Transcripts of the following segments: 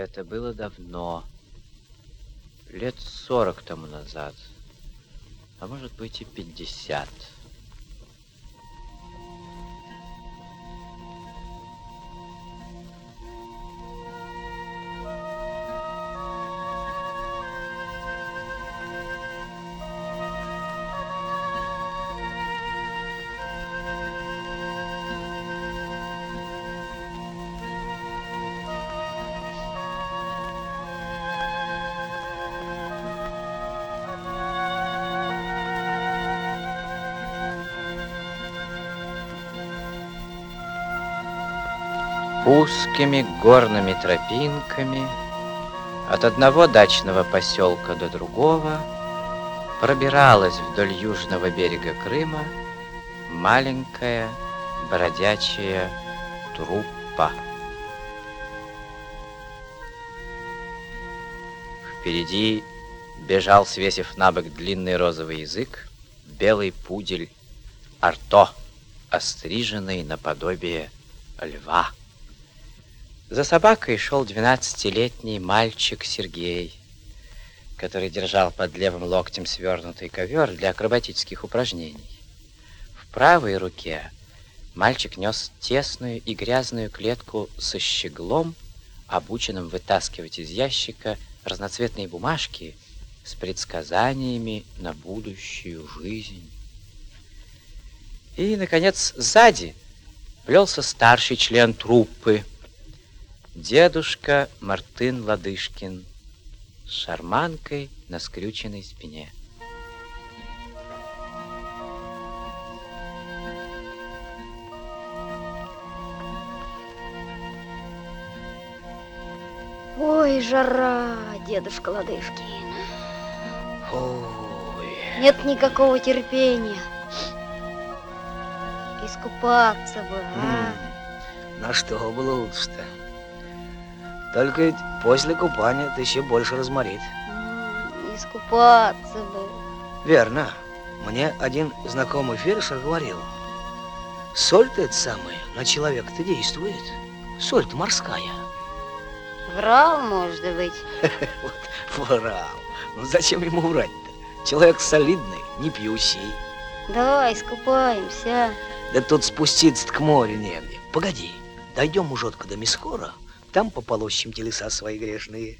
Это было давно, лет сорок тому назад, а может быть и пятьдесят. Узкими горными тропинками от одного дачного поселка до другого пробиралась вдоль южного берега Крыма маленькая бродячая труппа. Впереди бежал, свесив на бок длинный розовый язык, белый пудель Арто, остриженный наподобие льва. За собакой шел двенадцатилетний мальчик Сергей, который держал под левым локтем свернутый ковер для акробатических упражнений. В правой руке мальчик нес тесную и грязную клетку со щеглом, обученным вытаскивать из ящика разноцветные бумажки с предсказаниями на будущую жизнь. И, наконец, сзади плелся старший член труппы, Дедушка Мартын Ладышкин с шарманкой на скрюченной спине. Ой, жара, дедушка Ладышкин. Ой. Нет никакого терпения. Искупаться бы, а? На что было лучше-то? Только ведь после купания ты еще больше разморит. Искупаться бы. Верно. Мне один знакомый фельдшер говорил. Соль-то это самое на человека-то действует. Соль-то морская. Врал, может быть. Вот врал. Ну зачем ему врать-то? Человек солидный, не пьющий. Давай искупаемся. Да тут спуститься к морю негде. Погоди, дойдем ужотко до Мискора, там пополощем телеса свои грешные.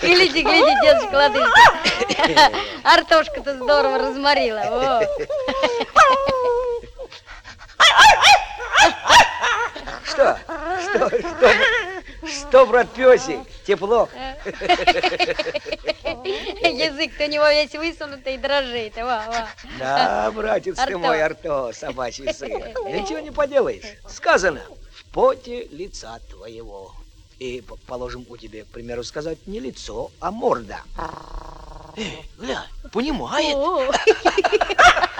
Гляди, гляди, дедушка Ладышкин. Артошка-то здорово разморила. Что? Что? Что? Что, брат песик? Тепло? Язык-то у него весь высунутый и дрожит. Да, братец ты мой, Арто, собачий сын. Ничего не поделаешь. Сказано, в поте лица твоего. И, положим, у тебя, к примеру, сказать не лицо, а морда. Эй, глянь, понимает?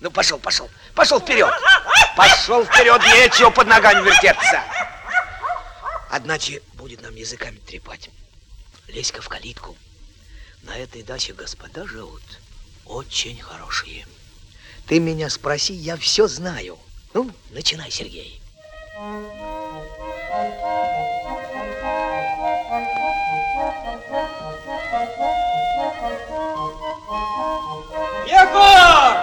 Ну, пошел, пошел, пошел вперед. Пошел вперед, нечего под ногами вертеться. Одначе будет нам языками трепать. Лезь-ка в калитку. На этой даче господа живут очень хорошие. Ты меня спроси, я все знаю. Ну, начинай, Сергей. Егор!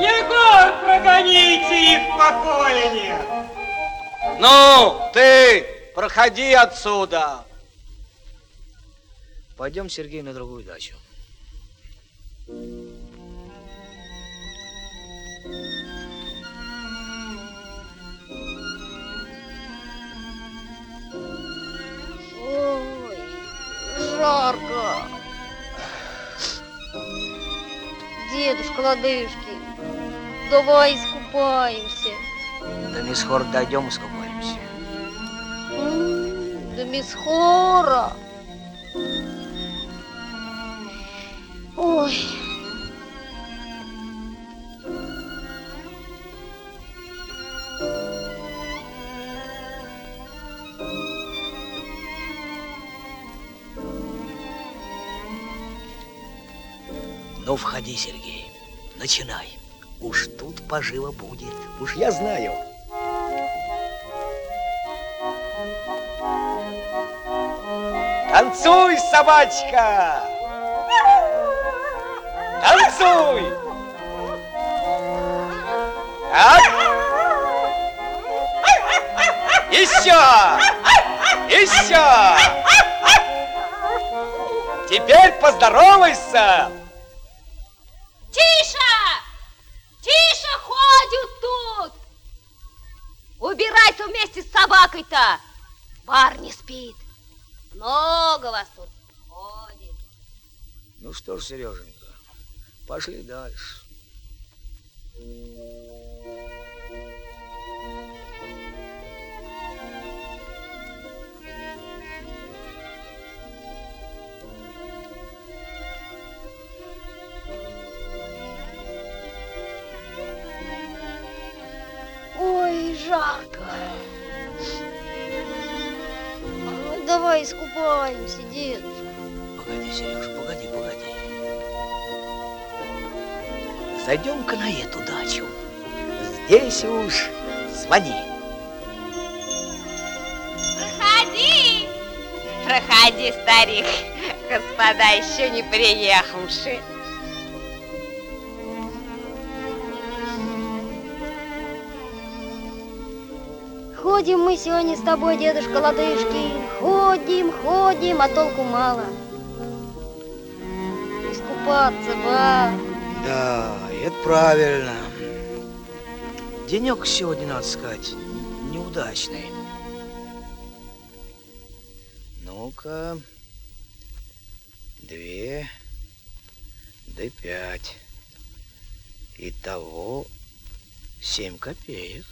Егор, прогоните их в покое нет! Ну, ты, проходи отсюда! Пойдем, Сергей, на другую дачу. Ой, жарко. Дедушка Ладышкин, давай искупаемся. До Мисхор дойдем и скупаемся. М, До Мисхора. Ой, Ну, входи, Сергей. Начинай. уж тут поживо будет. Уж я знаю. Танцуй, собачка! Танцуй! Так. Еще! Еще! Теперь поздоровайся! Тише! Тише ходят тут! Убирайся вместе с собакой-то! Бар спит. Много вас тут ходит. Ну что ж, Сереженька, пошли дальше. Ой, жарко. А, Давай искупаемся, дедушка. Погоди, Сереж, погоди, погоди. Зайдем-ка на эту дачу. Здесь уж звони. Проходи! Проходи, старик. Господа еще не приехавшие. Ходим мы сегодня с тобой, дедушка Лодыжки. Ходим, ходим, а толку мало. Искупаться бы. Да, это правильно. Денек сегодня, надо сказать, неудачный. Ну-ка. Две, да пять. Итого семь копеек.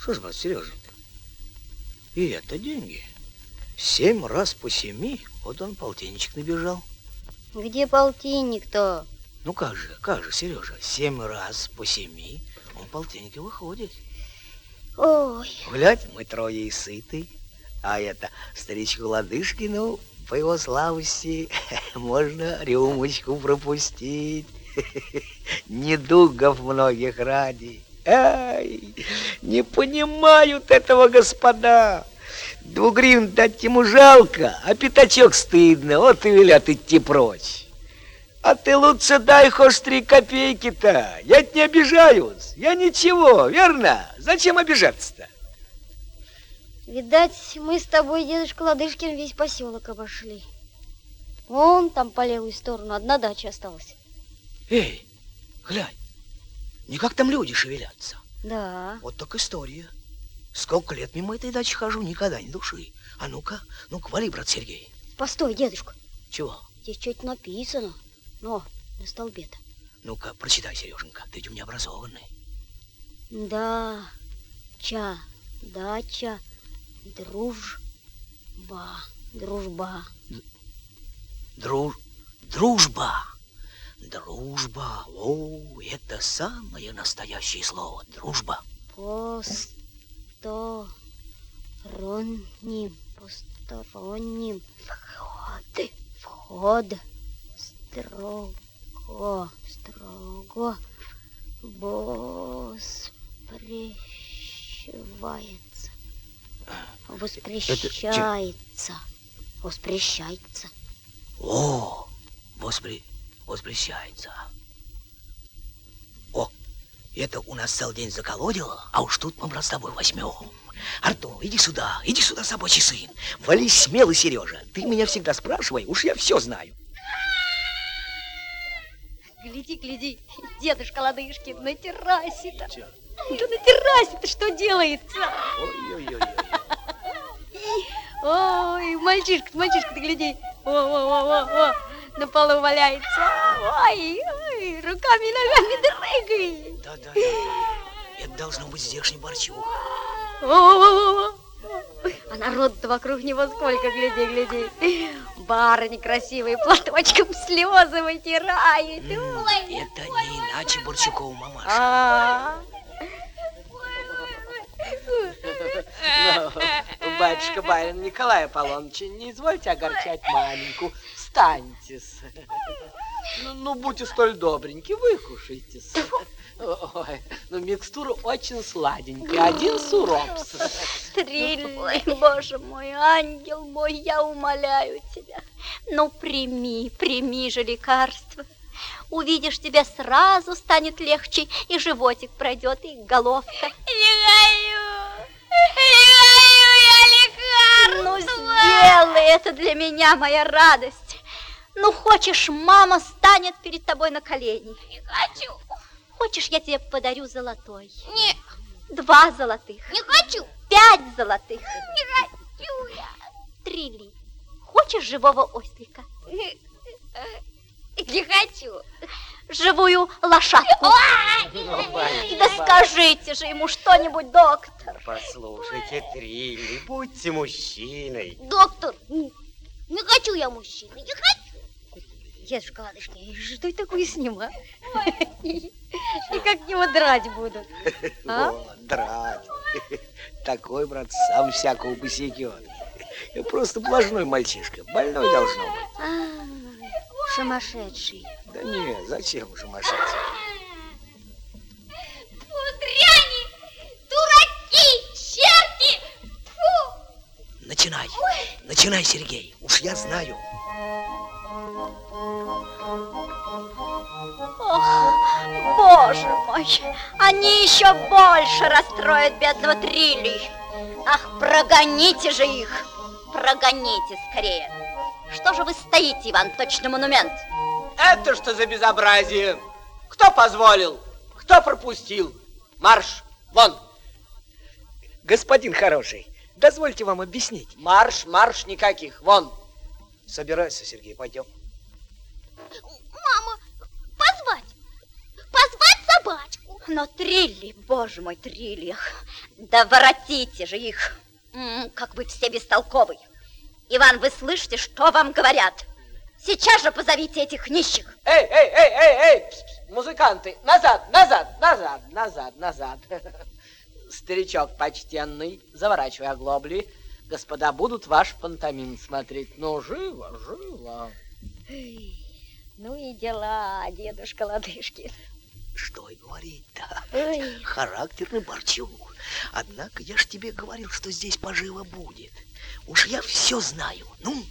Что ж, брат Сереженька, и это деньги. Семь раз по семи, вот он полтинничек набежал. Где полтинник-то? Ну как же, как же, Сережа, семь раз по семи, он полтинника выходит. Ой, Глядь, мы трое и сыты, а это старичку Ладышкину, по его славости, можно рюмочку пропустить. Недугов многих ради. Ай, не понимают этого господа. Двух гривен дать ему жалко, а пятачок стыдно, вот и велят идти прочь. А ты лучше дай хоть три копейки-то. Я не обижаюсь. Я ничего, верно? Зачем обижаться-то? видать, мы с тобой, дедушка Ладышкин, весь поселок обошли. Вон там по левую сторону одна дача осталась. Эй, глянь, не как там люди шевелятся. Да. Вот так история. Сколько лет мимо этой дачи хожу, никогда ни души. А ну-ка, ну-ка, вали, брат Сергей. Постой, дедушка, Чего? здесь что-то написано. Но, на столбе-то. Ну-ка, прочитай, Сереженька, ты ведь у меня образованный. Да, ча, дача, дружба, дружба. Друж... Дружба. Дружба. О, это самое настоящее слово. Дружба. Посторонним, посторонним вход, вход, строго, строго, воспрещается, воспрещается, воспрещается. О, воспре... воспрещается. О, это у нас целый день заколодило, а уж тут мы, брат, с тобой возьмем. Артур, иди сюда, иди сюда, собачий сын. Вали смелый, Сережа. Ты меня всегда спрашивай, уж я все знаю. Гляди, гляди, дедушка Ладышкин на террасе-то. Да на террасе-то что делается? Ой-ой-ой. Ой, мальчишка, мальчишка, ты гляди. О, о, о, о, о, на полу валяется. Ой, ой, руками и ногами дрыгает. Да-да, да. это должно быть здешний Борчук. О, о, о, о. А народ-то вокруг него сколько, гляди, гляди. Барыни красивые платочком слезы вытирает. Ой. Это не иначе Борчукова мамаша. А, батюшка, барин Николай Аполлоныч, не извольте огорчать маменьку. Встаньте-с. Ну, ну, будьте столь добреньки, выкушайте-с. Ой, ну микстура очень сладенькая, один суроп. Трилли, боже мой, ангел мой, я умоляю тебя. Ну, прими, прими же лекарство. Увидишь, тебе сразу станет легче, и животик пройдет, и головка. Не хочу! Не хочу я Ну, лекарства! сделай это для меня, моя радость. Ну, хочешь, мама станет перед тобой на колени. Не хочу! Хочешь, я тебе подарю золотой. Не, Два золотых. не хочу! Пять золотых. Не хочу я! Трилли. Хочешь живого ослика? Не хочу! Живую лошадку. Да скажите же ему что-нибудь, доктор. Послушайте, Трилли, будьте мужчиной. Доктор, не хочу я мужчины, не хочу! Дедушка Ладышкин, что это такое с ним, а? И как его драть будут? А? Драть. Такой, брат, сам всякого посекет. Просто блажной мальчишка, больной должно быть. А, Сумасшедший. Да не, зачем? Фу, дряни! Дураки! Начинай, начинай, Сергей, уж я знаю. Ох, боже мой, они еще больше расстроят бедного Трилли. Ах, прогоните же их, прогоните скорее. Что же вы стоите, Иван, точно монумент? Это что за безобразие? Кто позволил? Кто пропустил? Марш, вон! Господин хороший, дозвольте вам объяснить. Марш, марш никаких, вон! Собирайся, Сергей, пойдем. Мама, позвать! Позвать собачку! Но Трилли, боже мой, Трилли, да воротите же их, как вы все бестолковый. Иван, вы слышите, что вам говорят? Сейчас же позовите этих нищих. Эй, эй, эй, эй, эй, музыканты, назад, назад, назад, назад, назад. Старичок почтенный, заворачивай оглобли. Господа будут ваш пантомим смотреть. Ну, живо, живо. Ну и дела, дедушка Ладышкин. Что и говорить-то? Характерный борчук. Однако я ж тебе говорил, что здесь поживо будет. Уж я все знаю. Ну,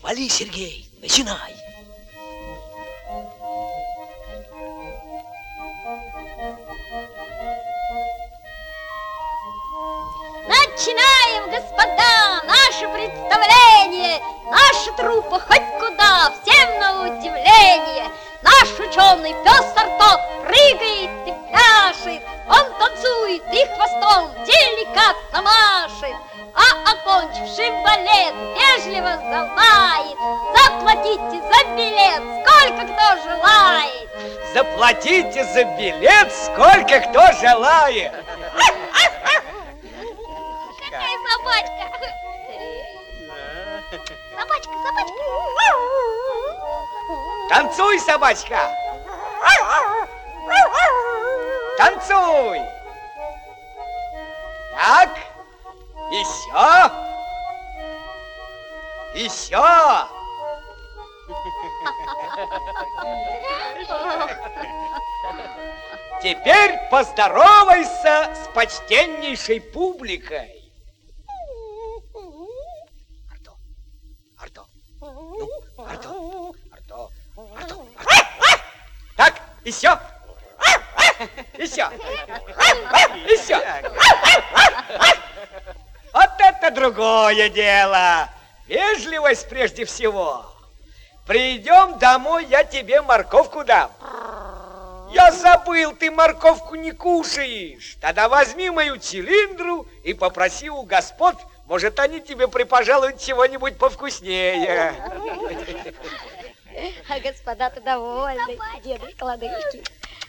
вали, Сергей, начинай. Начинаем, господа, наше представление. Наша труппа хоть куда, всем на удивление. Наш ученый пес Арто прыгает и пляшет. Он танцует и хвостом деликатно машет. А окончивший балет вежливо залает. Заплатите за билет, сколько кто желает. Заплатите за билет, сколько кто желает. Танцуй, собачка! Танцуй! Так, еще! Еще! Теперь поздоровайся с почтеннейшей публикой. Арто, Арто, ну, Арто, Арто, Арто, Арто. Так, еще, еще, еще. Вот это другое дело. Вежливость прежде всего. Придем домой, я тебе морковку дам. Я забыл, ты морковку не кушаешь. Тогда возьми мою цилиндру и попроси у господ, может, они тебе припожалуют чего-нибудь повкуснее. А господа-то довольны, дедушка Ладышкин.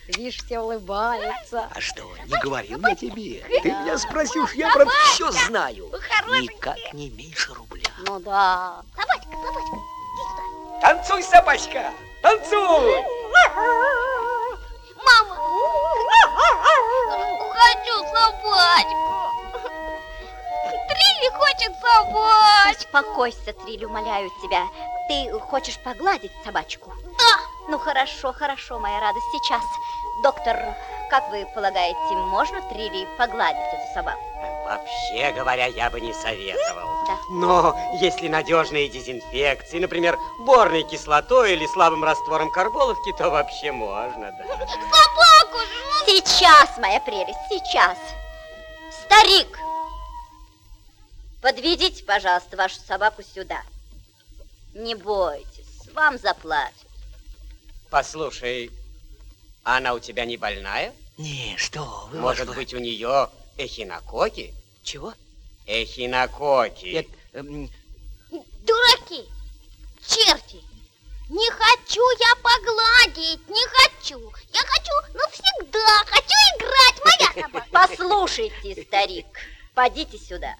Видишь, все улыбаются. А что, не говорил я тебе? Ты меня спросишь, я, брат, все знаю. Никак не меньше рубля. Ну да. Собачка, собачка, иди сюда. Танцуй, собачка, танцуй! Мама! Хочу собачку! Трилли хочет собачку. Успокойся, Триль, умоляю тебя. Ты хочешь погладить собачку? Да. Ну, хорошо, хорошо, моя радость. Сейчас. Доктор, как вы полагаете, можно Трилли погладить эту собаку? Вообще говоря, я бы не советовал. Да. Но если надежные дезинфекции, например, борной кислотой или слабым раствором карболовки, то вообще можно, да. Собаку же. Сейчас, моя прелесть, сейчас. Старик, подведите, пожалуйста, вашу собаку сюда. Не бойтесь, вам заплатят. Послушай, она у тебя не больная? Не, что вы, Может ваш- быть, у нее эхинококи? Чего? Эхинококи. Нет, эм, Дураки. Черти. Не хочу я погладить, не хочу. Я хочу навсегда, хочу играть, моя собака. Послушайте, старик, подите сюда.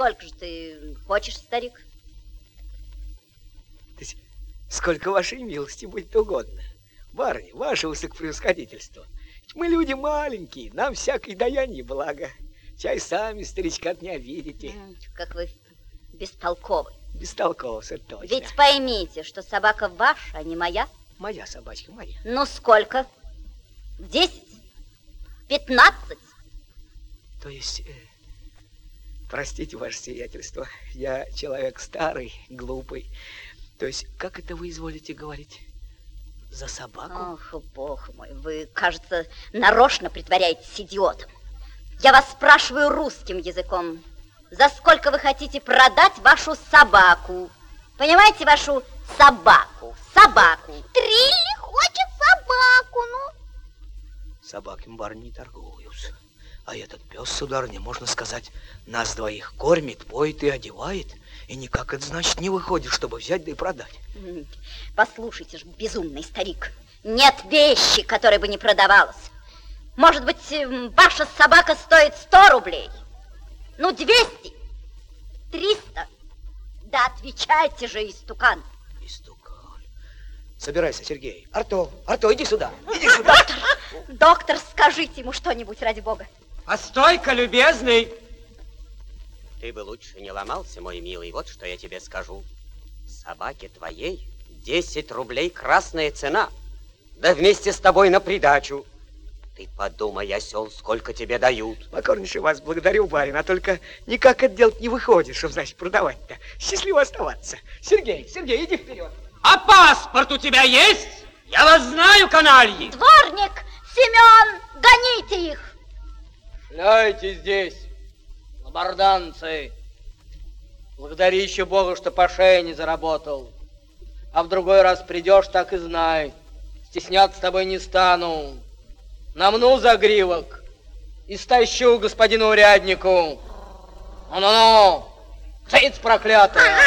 Сколько же ты хочешь, старик? сколько вашей милости будет угодно. Барни, ваше высокопревосходительство. Ведь Мы люди маленькие, нам всякой даяние благо. Чай сами старичка не обидите. М, Как вы бестолковы. Бестолково, это точно. Ведь поймите, что собака ваша, а не моя. Моя собачка, моя. Ну сколько? Десять? Пятнадцать? То есть, э, простите, ваше сиятельство, я человек старый, глупый. То есть, как это вы изволите говорить? За собаку? Ох, бог мой, вы, кажется, нарочно притворяетесь идиотом. Я вас спрашиваю русским языком. За сколько вы хотите продать вашу собаку? Понимаете, вашу собаку? Собаку. Трилли хочет собаку, ну. Собаками бар не торгуются. А этот пес, сударыня, можно сказать, нас двоих кормит, поет и одевает. И никак это значит не выходит, чтобы взять да и продать. Послушайте же, безумный старик. Нет вещи, которая бы не продавалась. Может быть, м, ваша собака стоит 100 рублей? Ну, 200? 300? Да отвечайте же, истукан. Истукан. Собирайся, Сергей. Арто, Арто, иди сюда. Иди сюда. Доктор, скажите ему что-нибудь, ради бога. Постой-ка, любезный. Ты бы лучше не ломался, мой милый, вот что я тебе скажу. Собаке твоей 10 рублей красная цена. Да вместе с тобой на придачу. Ты подумай, осел, сколько тебе дают. Покорнейше вас благодарю, барин, а только никак это делать не выходит, чтобы, значит, продавать-то. Счастливо оставаться. Сергей, Сергей, иди вперед. А паспорт у тебя есть? Я вас знаю, канальи. Дворник, Семен, гоните их. Шляйте здесь, лабарданцы. Благодари еще Бога, что по шее не заработал. А в другой раз придешь, так и знай. Стесняться с тобой не стану. Намну загривок и стащу господину уряднику. Ну-ну-ну, птиц проклятая,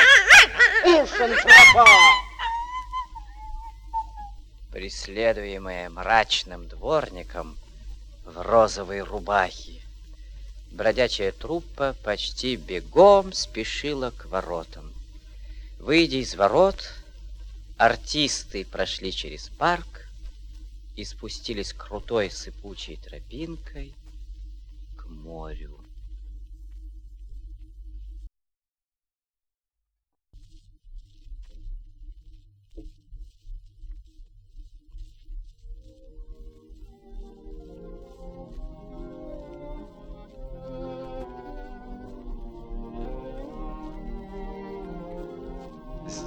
ушин пропал. преследуемая мрачным дворником в розовой рубахе. Бродячая труппа почти бегом спешила к воротам. Выйдя из ворот, артисты прошли через парк и спустились крутой сыпучей тропинкой к морю.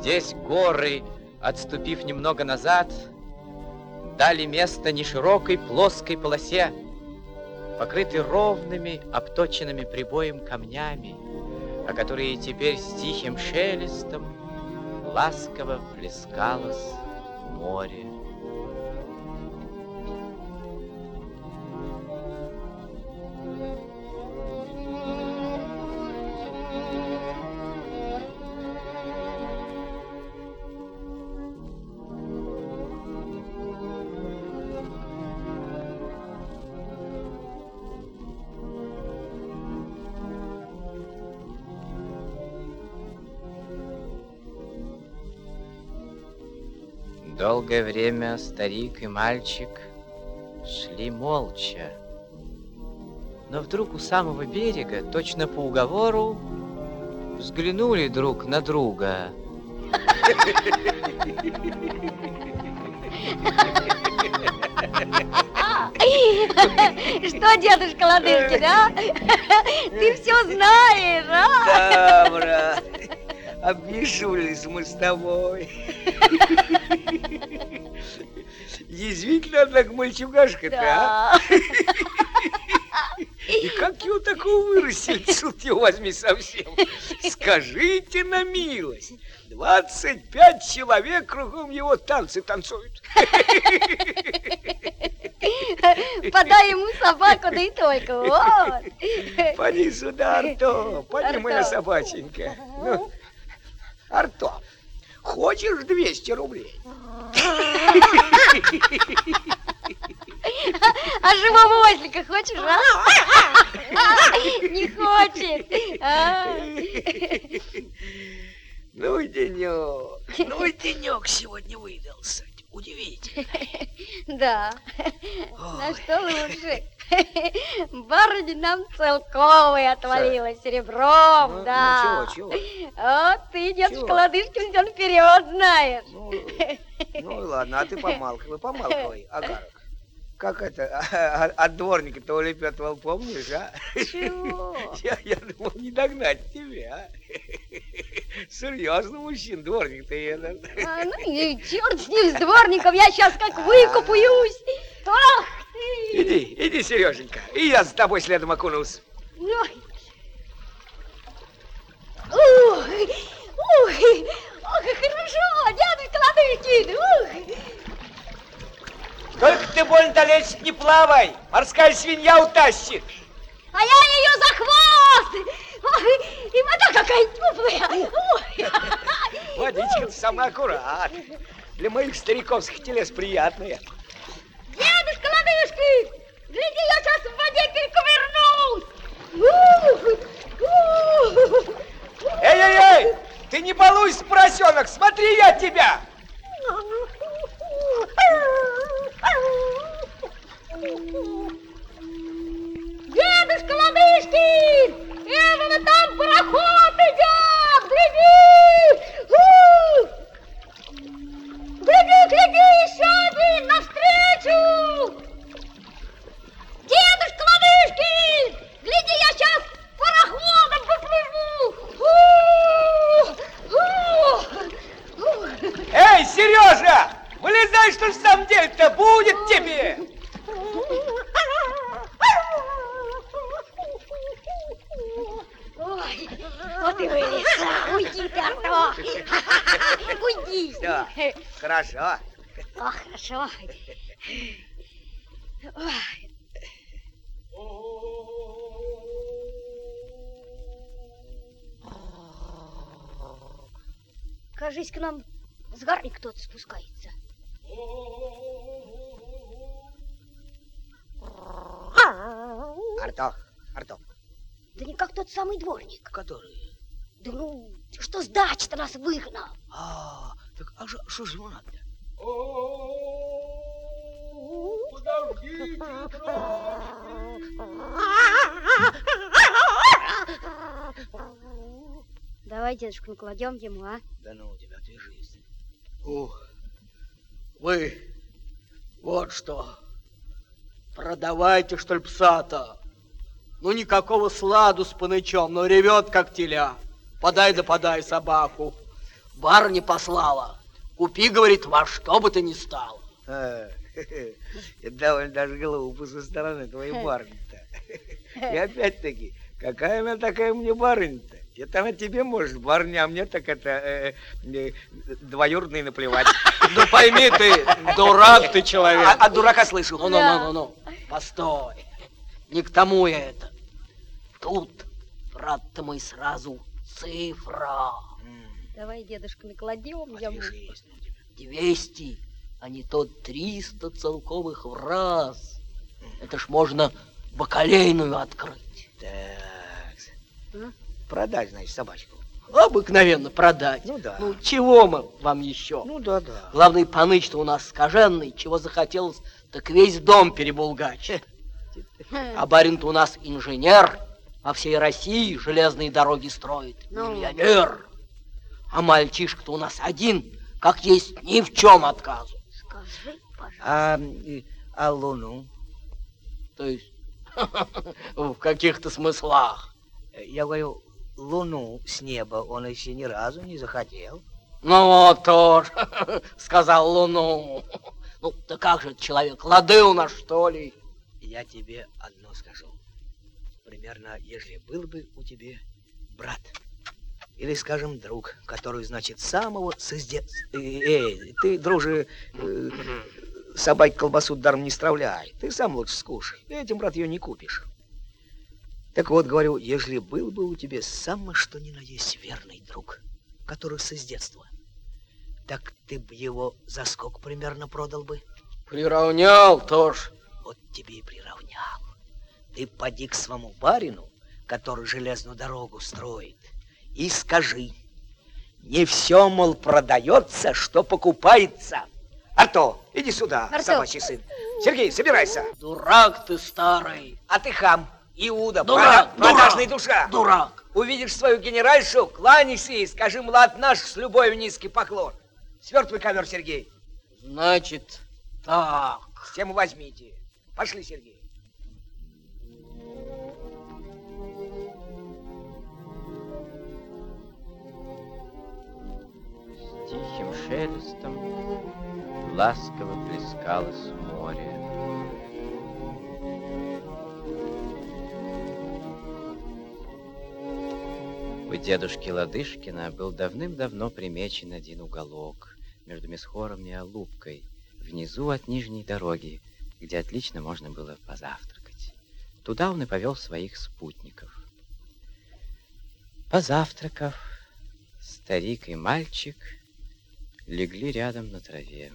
Здесь горы, отступив немного назад, дали место неширокой плоской полосе, покрытой ровными, обточенными прибоем камнями, о которые теперь с тихим шелестом ласково плескалось море. Долгое время старик и мальчик шли молча. Но вдруг у самого берега, точно по уговору, взглянули друг на друга. Что, дедушка Ладышкин, а? Ты все знаешь, а? Да, брат. Обмешулись мы с тобой. Действительно, так мальчугашка-то, а? Да. И как его такого вырастили, суд его возьми совсем. Скажите на милость, 25 человек кругом его танцы танцуют. Подай ему собаку, да и только. Вот. Поди сюда, Арто, поди, моя собаченька. Ну, Арто, хочешь 200 рублей? А живого ослика хочешь, а? Не хочет. А? Ну денек, ну денек сегодня выдался. Удивительно. Да. На что лучше? Барыня нам целковой отвалила серебром, Ну, да. ну, чего, чего? Вот ты, дедушка? Ладышкин, все вперед знаешь. Ну, ну ладно, а ты помалкивай, помалкивай, Агарок. Как это, а- а- от дворника-то улепетывал, помнишь, а? Чего? Я, я думал, не догнать тебя. Серьезно, мужчин, дворник-то этот. А, ну и черт с ним, с дворником, я сейчас как выкупаюсь. Ах ты! Иди, иди, Сереженька, и я за тобой следом окунулся. Ой. Ух, ух, ох, хорошо, дедушка Ладышкин, ух. Только ты больно далече не плавай, морская свинья утащит. А я ее за хвост! Ой, и вода какая теплая! Ой. Водичка-то самая аккуратная. Для моих стариковских телес приятная. Дедушка Ладышкин! Гляди, я сейчас в воде ух. Эй-эй-эй! Ты не балуйся, поросенок! Смотри, я тебя! Дедушка Ладышкин! Эвана, там пароход идет! Гляди! Ух! Гляди, гляди, еще один навстречу! Дедушка Ладышкин! Гляди, я сейчас пароходом поплыву! Эй, Сережа! Вылезай, что ж в самом деле-то будет тебе! Вот и вылез. Уйди ты. Уйди. Все, хорошо. О, хорошо. Ой. Кажись, к нам с горы кто-то спускается. Арто, Арто, Да не как тот самый дворник. который? Ну, что с дачи-то нас выгнал. А, так а что- что же ему надо? Давай, дедушка, накладем ему, а? Да ну у тебя, отвяжись. Ух, вы, вот что, продавайте, что ли, пса-то? Ну, никакого сладу с панычом, но ревет, как теля. Подай да подай собаку. Барыня послала. Купи, говорит, во что бы ты ни стал. А, Это довольно даже глупо со стороны твоей барыни-то. И опять-таки, какая она такая мне барыня-то? Это она тебе может, барыня, а мне так это э, э, двоюродный наплевать. Да пойми ты, дурак ты человек. А- От дурака слышу. Ну, ну, ну, ну, ну, постой. Не к тому я это. Тут, брат-то мой, сразу цифра. Давай, дедушка, накладем тебя. 200, а не то 300 целковых в раз. Это ж можно бакалейную открыть. Так. А? Продать, значит, собачку. Обыкновенно продать. Ну да. Ну, чего мы вам еще? Ну да, да. Главный паныч-то у нас скаженный, чего захотелось, так весь дом перебулгачит. А барин-то у нас инженер, по всей России железные дороги строит, Ну. миллионер. А мальчишка-то у нас один, как есть, ни в чем отказу. Скажи, пожалуйста. А, а Луну? То есть в каких-то смыслах. Я говорю, Луну с неба он еще ни разу не захотел. Ну вот тоже, сказал Луну. Ну, да как же человек, лады у нас, что ли? Я тебе одно скажу. Примерно, если был бы у тебя брат, или, скажем, друг, который, значит, самого создет... Эй, ты, друже, э, собаке колбасу даром не стравляй. Ты сам лучше скушай. Этим, брат, ее не купишь. Так вот, говорю, если был бы у тебя самый что ни на есть верный друг, который с детства, так ты бы его за сколько примерно продал бы? Приравнял тоже. Вот тебе и приравнял. Ты поди к своему барину, который железную дорогу строит, и скажи, не все, мол, продается, что покупается. Арто, иди сюда, Артем. собачий сын. Сергей, собирайся. Дурак ты старый. А ты хам, Иуда, Дурак, прода- продажная дурак, душа. Дурак. Увидишь свою генеральшу, кланяйся ей, скажи, млад наш, с любовью низкий поклон. Свертывай ковер, Сергей. Значит, так. Всем возьмите. Пошли, Сергей. Тихим шелестом ласково плескалось море. У дедушки Ладышкина был давным-давно примечен один уголок между Месхором и Алубкой, внизу от нижней дороги, где отлично можно было позавтракать. Туда он и повел своих спутников. Позавтракав, старик и мальчик легли рядом на траве.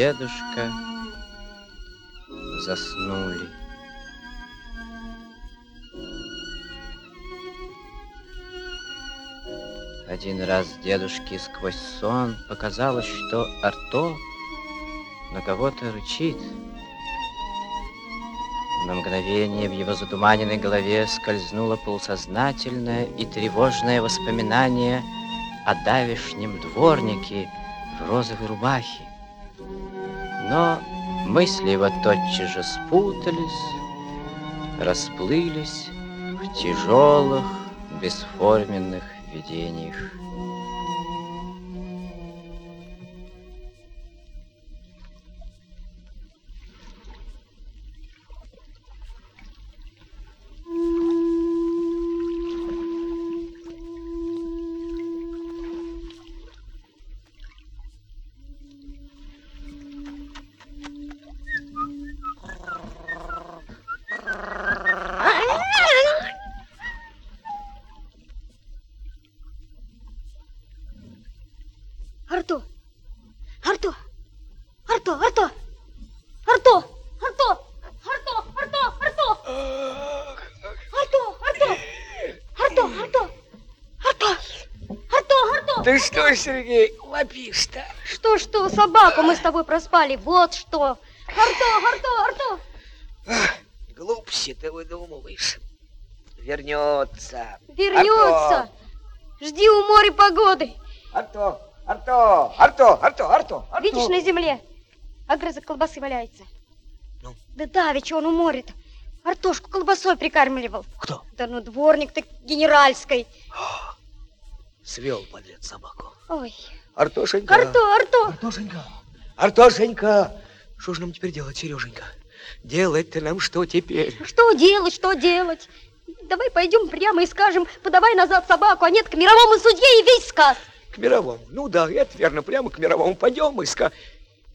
Дедушка заснули. Один раз дедушке сквозь сон показалось, что Арто на кого-то рычит. На мгновение в его затуманенной голове скользнуло полусознательное и тревожное воспоминание о давешнем дворнике в розовой рубахе. Но мысли его тотчас же спутались, расплылись в тяжелых, бесформенных видениях. Арто! Ты что, Сергей, лопишь-то? Что-что, собаку мы с тобой проспали, вот что! Арто! Арто! Арто! Глупости ты выдумываешь. Вернется. Вернется! Жди у моря погоды! Арто, Арто, Арто, Арто, Арто, Арто. Видишь, на земле огрызок колбасы валяется. Ну? Да давеча он у моря-то. Артошку колбасой прикармливал. Кто? Да ну дворник-то генеральской. Свел, подлец, собаку. Ой, Артошенька. Арто, Арто! Артошенька. Артошенька. Что же нам теперь делать, Сереженька? Делать-то нам что теперь? Что делать, что делать? Давай пойдем прямо и скажем, подавай назад собаку, а нет, к мировому судье и весь сказ. К мировому. Ну да, это верно, прямо к мировому пойдем и ска...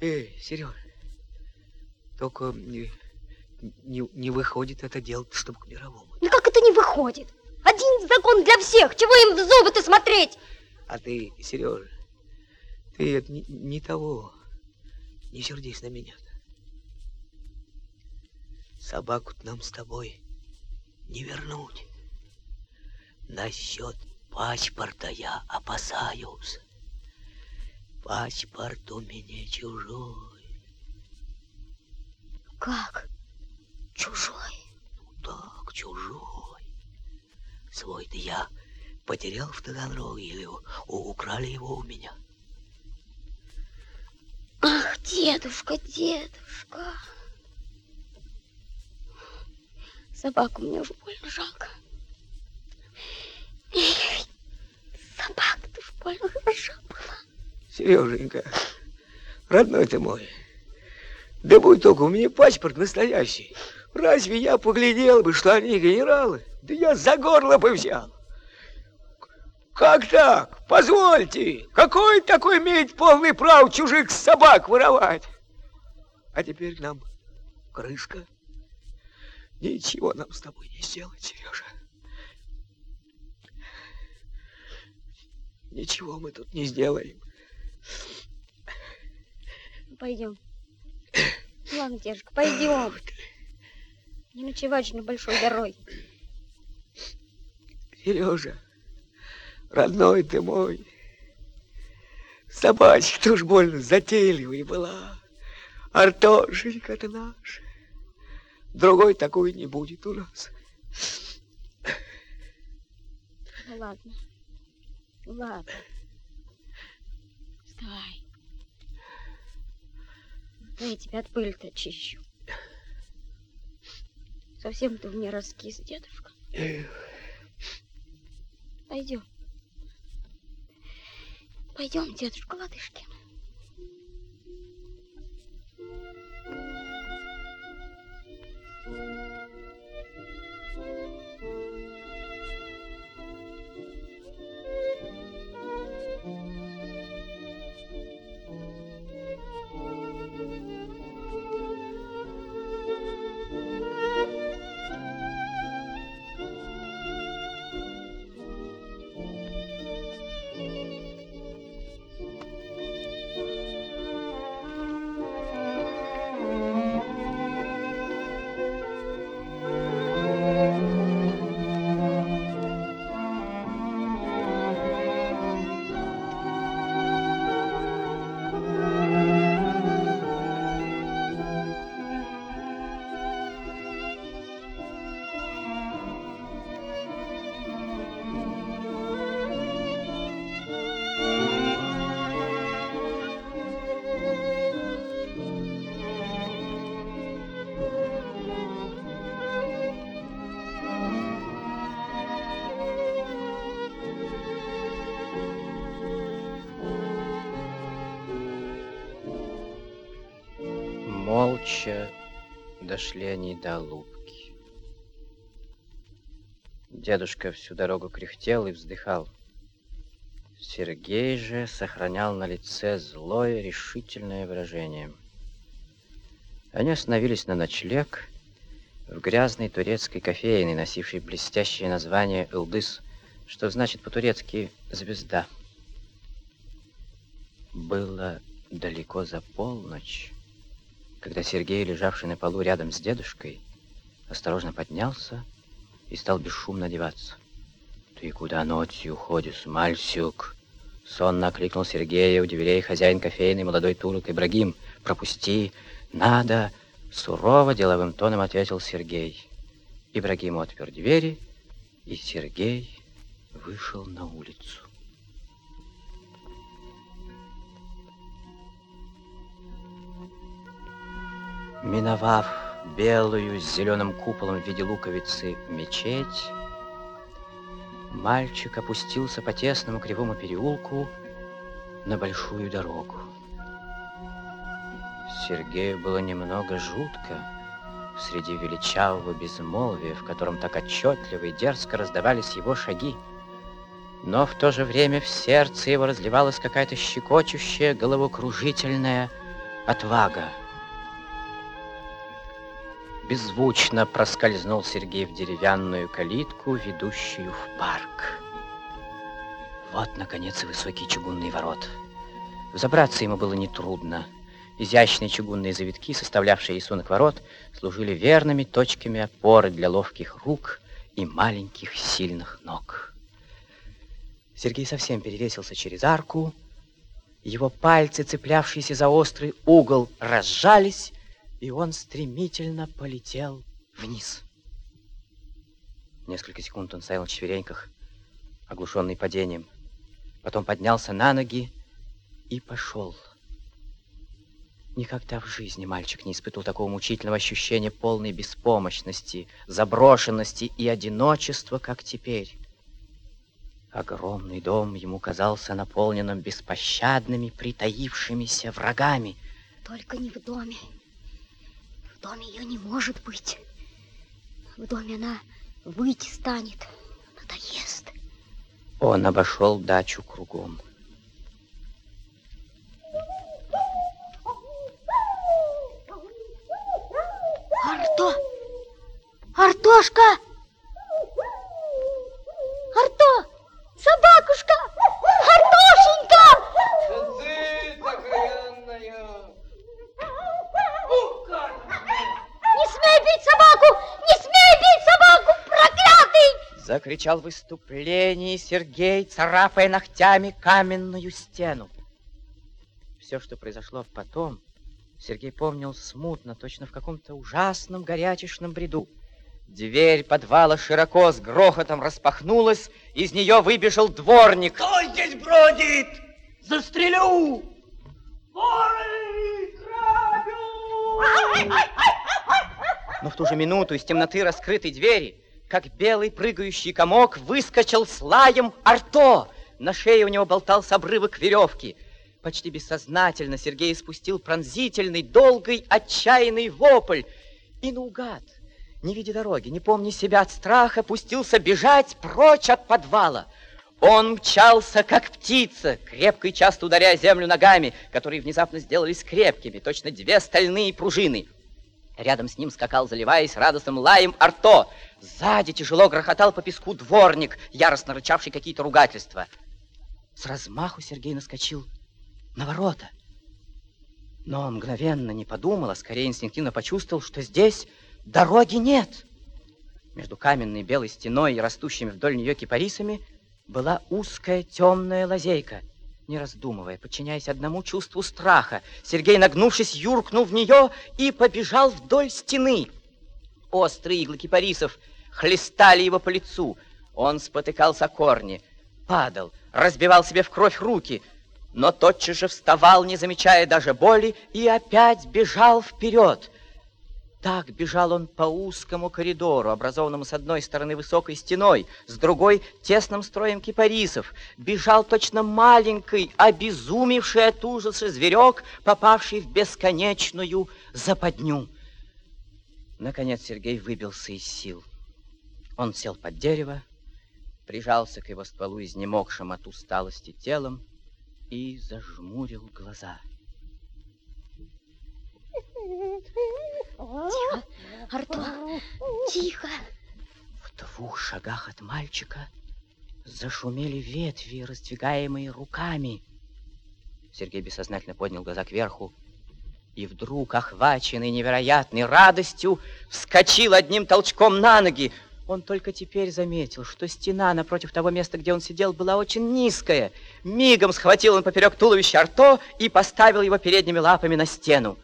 Эй, Сереж, Только не, не, не выходит это делать, чтобы к мировому. Ну как это не выходит? Один закон для всех. Чего им в зубы-то смотреть? А ты, Сережа, ты это не, не того. Не сердись на меня. Собаку нам с тобой не вернуть. Насчет паспорта я опасаюсь. Паспорт у меня чужой. Как? Чужой? Ну так, чужой. Свой-то я потерял в Таганроге или украли его у меня. Ах, дедушка, дедушка. Собаку мне уж больно жалко. Собака-то уж больно хороша была. Сереженька, родной ты мой, да будь только у меня паспорт настоящий. Разве я поглядел бы, что они генералы? Да я за горло бы взял. Как так? Позвольте, какой такой имеет полный прав чужих собак воровать? А теперь нам крышка. Ничего нам с тобой не сделать, Сережа. Ничего мы тут не сделаем. Пойдем. Ладно, дедушка, пойдем. Не ночевать же на большой дороге. Сережа, родной ты мой, собачка-то уж больно затейливой была. Артошенька-то наша. Другой такой не будет у нас. Ну ладно. Ладно. Вставай. Да я тебя от пыли-то очищу. Совсем ты мне раскис, дедушка. Пойдем. Пойдем, дедушка Ладышкин. Молча дошли они до Лубки. Дедушка всю дорогу кряхтел и вздыхал. Сергей же сохранял на лице злое, решительное выражение. Они остановились на ночлег в грязной турецкой кофейне, носившей блестящее название «Элдыс», что значит по-турецки «звезда». Было далеко за полночь, когда Сергей, лежавший на полу рядом с дедушкой, осторожно поднялся и стал бесшумно одеваться. «Ты куда ночью уходишь, мальчик?» Сонно окликнул Сергея у дверей хозяин кофейный, молодой турок Ибрагим. «Пропусти, надо!» Сурово деловым тоном ответил Сергей. Ибрагим отпер двери, и Сергей вышел на улицу. Миновав белую с зеленым куполом в виде луковицы мечеть, мальчик опустился по тесному кривому переулку на большую дорогу. Сергею было немного жутко среди величавого безмолвия, в котором так отчетливо и дерзко раздавались его шаги. Но в то же время в сердце его разливалась какая-то щекочущая, головокружительная отвага. Беззвучно проскользнул Сергей в деревянную калитку, ведущую в парк. Вот, наконец, и высокие чугунные ворота. Забраться ему было нетрудно. Изящные чугунные завитки, составлявшие рисунок ворот, служили верными точками опоры для ловких рук и маленьких сильных ног. Сергей совсем перевесился через арку. Его пальцы, цеплявшиеся за острый угол, разжались, и он стремительно полетел вниз. Несколько секунд он стоял на четвереньках, оглушенный падением. Потом поднялся на ноги и пошел. Никогда в жизни мальчик не испытывал такого мучительного ощущения полной беспомощности, заброшенности и одиночества, как теперь. Огромный дом ему казался наполненным беспощадными, притаившимися врагами. Только не в доме. В доме ее не может быть. В доме она выйти станет, надоест. Он обошел дачу кругом. Арто! Артошка! Закричал в выступлении Сергей, царапая ногтями каменную стену. Все, что произошло потом, Сергей помнил смутно, точно в каком-то ужасном горячечном бреду. Дверь подвала широко с грохотом распахнулась, из нее выбежал дворник. Кто здесь бродит? Застрелю! Но в ту же минуту из темноты раскрытой двери, как белый прыгающий комок, выскочил с лаем Арто. На шее у него болтался обрывок веревки. Почти бессознательно Сергей спустил пронзительный, долгий, отчаянный вопль. И наугад, не видя дороги, не помня себя от страха, пустился бежать прочь от подвала. Он мчался, как птица, крепко и часто ударяя землю ногами, которые внезапно сделались крепкими, точно две стальные пружины. Рядом с ним скакал, заливаясь радостным лаем, Арто. Сзади тяжело грохотал по песку дворник, яростно рычавший какие-то ругательства. С размаху Сергей наскочил на ворота. Но он мгновенно не подумал, а скорее инстинктивно почувствовал, что здесь дороги нет. Между каменной белой стеной и растущими вдоль нее кипарисами была узкая темная лазейка. Не раздумывая, подчиняясь одному чувству страха, Сергей, нагнувшись, юркнул в нее и побежал вдоль стены. Острые иглы кипарисов хлестали его по лицу. Он спотыкался о корни, падал, разбивал себе в кровь руки, но тотчас же вставал, не замечая даже боли, и опять бежал вперед. Так бежал он по узкому коридору, образованному с одной стороны высокой стеной, с другой — тесным строем кипарисов. Бежал точно маленький, обезумевший от ужаса зверек, попавший в бесконечную западню. Наконец Сергей выбился из сил. Он сел под дерево, прижался к его стволу изнемогшим от усталости телом и зажмурил глаза. Тихо, Арто, тихо. В двух шагах от мальчика зашумели ветви, раздвигаемые руками. Сергей бессознательно поднял глаза кверху и вдруг, охваченный невероятной радостью, вскочил одним толчком на ноги. Он только теперь заметил, что стена напротив того места, где он сидел, была очень низкая. Мигом схватил он поперек туловища Арто и поставил его передними лапами на стену.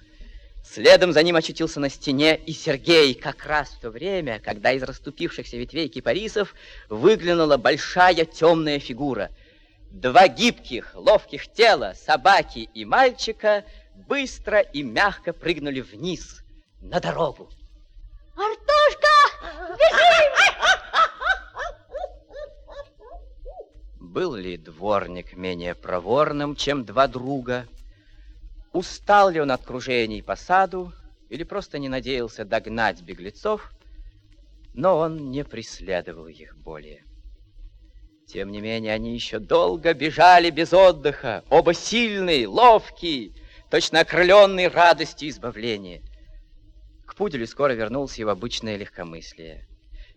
Следом за ним очутился на стене и Сергей, как раз в то время, когда из расступившихся ветвей кипарисов выглянула большая темная фигура. Два гибких, ловких тела, собаки и мальчика, быстро и мягко прыгнули вниз, на дорогу. Артошка, бежим! Был ли дворник менее проворным, чем два друга? Устал ли он от кружений по саду или просто не надеялся догнать беглецов, но он не преследовал их более. Тем не менее, они еще долго бежали без отдыха, оба сильные, ловкие, точно окрыленные радостью избавления. К пуделю скоро вернулся его обычное легкомыслие.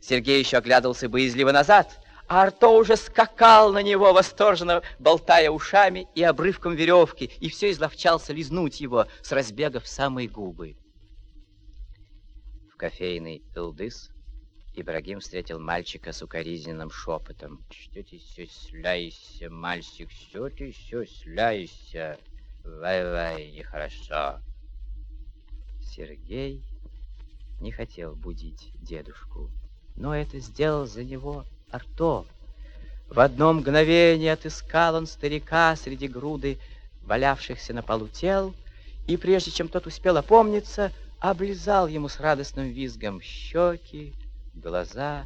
Сергей еще оглядывался боязливо назад, а Арто уже скакал на него, восторженно болтая ушами и обрывком веревки, и все изловчался лизнуть его с разбега в самые губы. В кофейный Илдыс Ибрагим встретил мальчика с укоризненным шепотом. «Что ты все мальчик, что ты все? Вай-вай, нехорошо». Сергей не хотел будить дедушку, но это сделал за него Арто. В одно мгновение отыскал он старика среди груды валявшихся на полу тел, и прежде чем тот успел опомниться, облизал ему с радостным визгом щеки, глаза,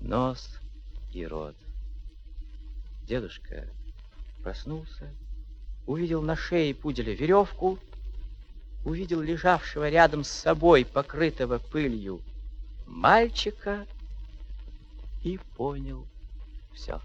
нос и рот. Дедушка проснулся, увидел на шее пуделя веревку, увидел лежавшего рядом с собой, покрытого пылью, мальчика и понял все.